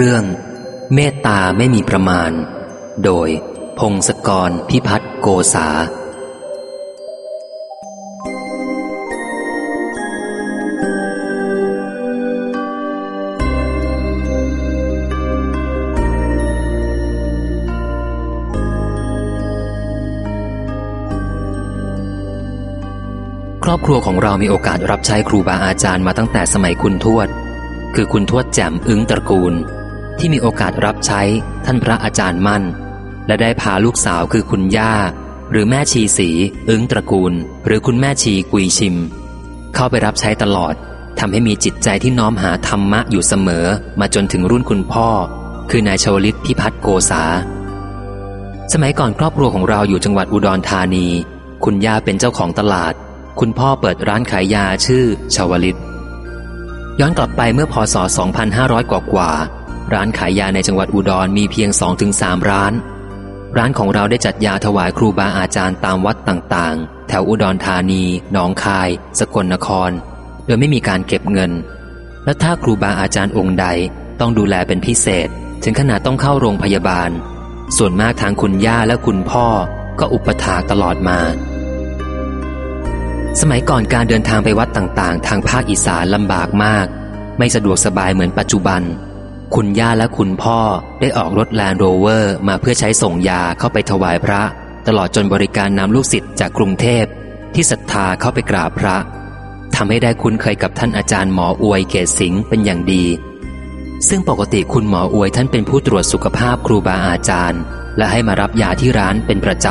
เรื่อง เมตตาไม่มีประมาณ โดย พงศกรพิพัฒน์โกษา ครอบครัวของเรามีโอกาสรับใช้ครูบาอาจารย์มาตั้งแต่สมัยคุณทวด คือคุณทวดแจ่มอึ้งตระกูล ที่มีโอกาสรับใช้ท่านพระอาจารย์มั่น และได้พาลูกสาวคือคุณย่า หรือแม่ชีสีอึ้งตระกูล หรือคุณแม่ชีกุยชิม เข้าไปรับใช้ตลอดทำให้มีจิตใจที่น้อมหาธรรมะอยู่เสมอมาจนถึงรุ่นคุณพ่อ คือนายชวลิตพิพัฒน์โกษา สมัยก่อนครอบครัวของเราอยู่จังหวัดอุดรธานี คุณย่าเป็นเจ้าของตลาด คุณพ่อเปิดร้านขายยาชื่อชาวลิตย้อนกลับไปเมื่อพศ 2500 กว่ากว่า ร้านขายยาในจังหวัดอุดรมีเพียง 2-3 ร้าน ร้านของเราได้จัดยาถวายครูบาอาจารย์ตามวัดต่างๆ แถวอุดรธานี หนองคาย สกลนคร โดยไม่มีการเก็บเงิน และถ้าครูบาอาจารย์องค์ใดต้องดูแลเป็นพิเศษ ถึงขนาดต้องเข้าโรงพยาบาล ส่วนมากทางคุณย่าและคุณพ่อก็อุปถากตลอดมา สมัยก่อนการเดินทางไปวัดต่างๆ ทางภาคอีสานลำบากมาก ไม่สะดวกสบายเหมือนปัจจุบัน คุณย่าและคุณพ่อได้ออกรถแลนด์โรเวอร์มาเพื่อใช้ส่งยาเข้าไปถวายพระ ตลอดจนบริการนำลูกศิษย์จากกรุงเทพ ที่ศรัทธาเข้าไปกราบพระทำให้ได้คุ้นเคยกับท่านอาจารย์หมออวยเกศสิงห์เป็นอย่างดี ซึ่งปกติคุณหมออวยท่านเป็นผู้ตรวจสุขภาพครูบาอาจารย์ และให้มารับยาที่ร้านเป็นประจ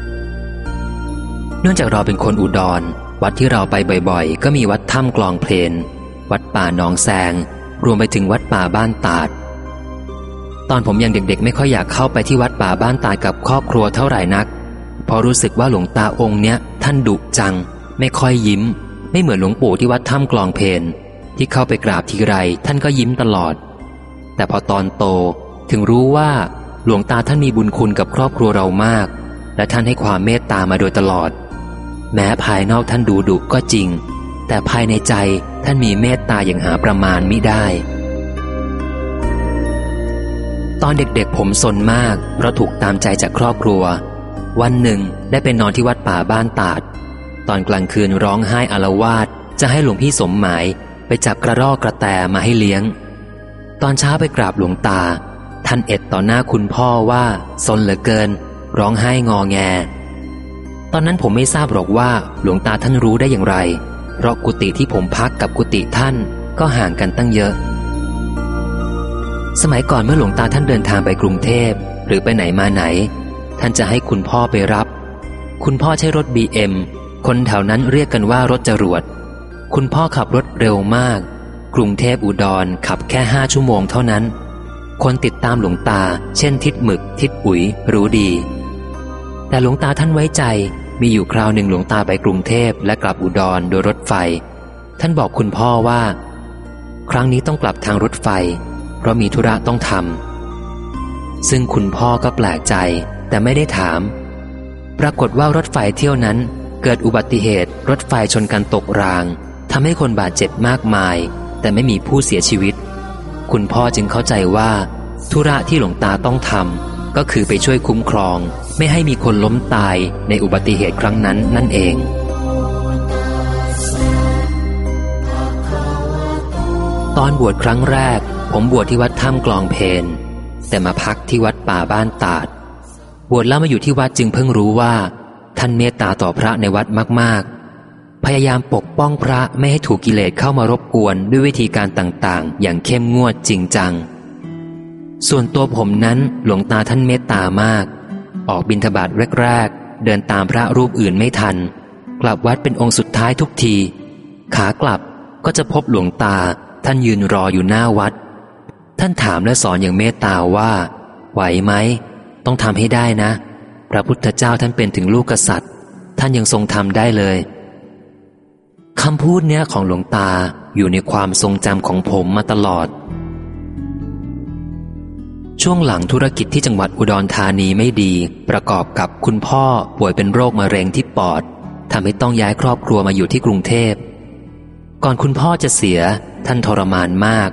ำเนื่องจากเราเป็นคนอุดร วัดที่เราไปบ่อยๆ ก็มีวัดถ้ำกลองเพลน วัดป่าหนองแซง รวมไปถึงวัดป่าบ้านตาด ตอนผมยังเด็กๆ ไม่ค่อยอยากเข้าไปที่วัดป่าบ้านตาดกับครอบครัวเท่าไหร่นักเพราะรู้สึกว่าหลวงตาองค์เนี้ยท่านดุจัง ไม่ค่อยยิ้ม ไม่เหมือนหลวงปู่ที่วัดถ้ำกลองเพนที่เข้าไปกราบทีไรท่านก็ยิ้มตลอด แต่พอตอนโตถึงรู้ว่าหลวงตาท่านมีบุญคุณกับครอบครัวเรามาก และท่านให้ความเมตตามาโดยตลอด แม้ภายนอกท่านดูดุก็จริง แต่ภายในใจ ท่านมีเมตตาอย่างหาประมาณมิได้ ตอนเด็กๆผมสนมาก เพราะถูกตามใจจากครอบครัว วันหนึ่งได้ไปนอนที่วัดป่าบ้านตาด ตอนกลางคืนร้องไห้อารวาสจะให้หลวงพี่สมหมายไปจับกระรอกกระแตมาให้เลี้ยง ตอนเช้าไปกราบหลวงตา ท่านเอ็ดต่อหน้าคุณพ่อว่าสนเหลือเกิน ร้องไห้งอแง ตอนนั้นผมไม่ทราบหรอกว่าหลวงตาท่านรู้ได้อย่างไร เพราะกุฏิที่ผมพักกับกุฏิท่านก็ห่างกันตั้งเยอะ สมัยก่อนเมื่อหลวงตาท่านเดินทางไปกรุงเทพหรือไปไหนมาไหน ท่านจะให้คุณพ่อไปรับ คุณพ่อใช้รถบีเอ็มคนแถวนั้นเรียกกันว่ารถจรวด คุณพ่อขับรถเร็วมาก กรุงเทพอุดรขับแค่ห้าชั่วโมงเท่านั้น คนติดตามหลวงตา เช่นทิดหมึก ทิดอุ๋ยรู้ดี แต่หลวงตาท่านไว้ใจ มีอยู่คราวหนึ่งหลวงตาไปกรุงเทพและกลับอุดรโดยรถไฟ ท่านบอกคุณพ่อว่า ครั้งนี้ต้องกลับทางรถไฟ เพราะมีธุระต้องทำซึ่งคุณพ่อก็แปลกใจ แต่ไม่ได้ถาม ปรากฏว่ารถไฟเที่ยวนั้น เกิดอุบัติเหตุรถไฟชนกันตกรางทำให้คนบาดเจ็บมากมาย แต่ไม่มีผู้เสียชีวิต คุณพ่อจึงเข้าใจว่า ธุระที่หลวงตาต้องทำ ก็คือไปช่วยคุ้มครอง ไม่ให้มีคนล้มตายในอุบัติเหตุครั้งนั้นนั่นเอง ตอนบวชครั้งแรก ผมบวชที่วัดถ้ำกลองเพนแต่มาพักที่วัดป่าบ้านตาด บวชแล้วมาอยู่ที่วัดจึงเพิ่งรู้ว่า ท่านเมตตาต่อพระในวัดมาก ๆ พยายามปกป้องพระไม่ให้ถูกกิเลสเข้ามารบกวนด้วยวิธีการต่างๆ อย่างเข้มงวดจริงจัง ส่วนตัวผมนั้นหลวงตาท่านเมตตามาก ออกบิณฑบาตแรกๆ เดินตามพระรูปอื่นไม่ทัน กลับวัดเป็นองค์สุดท้ายทุกที ขากลับก็จะพบหลวงตาท่านยืนรออยู่หน้าวัด ท่านถามและสอนอย่างเมตตาว่า ไหวไหม ต้องทำให้ได้นะ พระพุทธเจ้าท่านเป็นถึงลูกกษัตริย์ ท่านยังทรงทำได้เลยคำพูดเนี้ยของหลวงตาอยู่ในความทรงจำของผมมาตลอด ช่วงหลังธุรกิจที่จังหวัดอุดรธานีไม่ดี ประกอบกับคุณพ่อป่วยเป็นโรคมะเร็งที่ปอดทำให้ต้องย้ายครอบครัวมาอยู่ที่กรุงเทพ ก่อนคุณพ่อจะเสียท่านทรมานมาก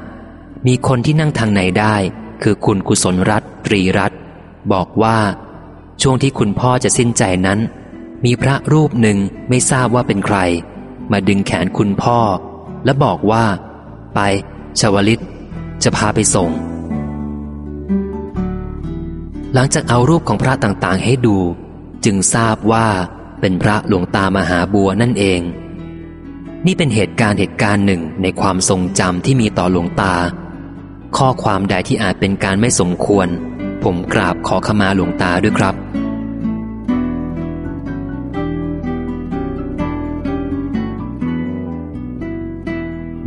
มีคนที่นั่งทางไหนได้ คือคุณกุศลรัตน์ตรีรัตน์บอกว่า ช่วงที่คุณพ่อจะสิ้นใจนั้น มีพระรูปหนึ่งไม่ทราบว่าเป็นใคร มาดึงแขนคุณพ่อ และบอกว่า ไป ชวลิต จะพาไปส่ง หลังจากเอารูปของพระต่างๆ ให้ดู จึงทราบว่าเป็นพระหลวงตามหาบัวนั่นเอง นี่เป็นเหตุการณ์เหตุการณ์หนึ่งในความทรงจำที่มีต่อหลวงตา ข้อความใดที่อาจเป็นการไม่สมควร ผมกราบขอขมาหลวงตาด้วยครับ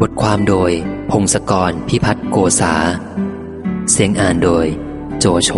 บทความโดย พงศกรพิพัฒน์โกษา เสียงอ่านโดย โจโฉ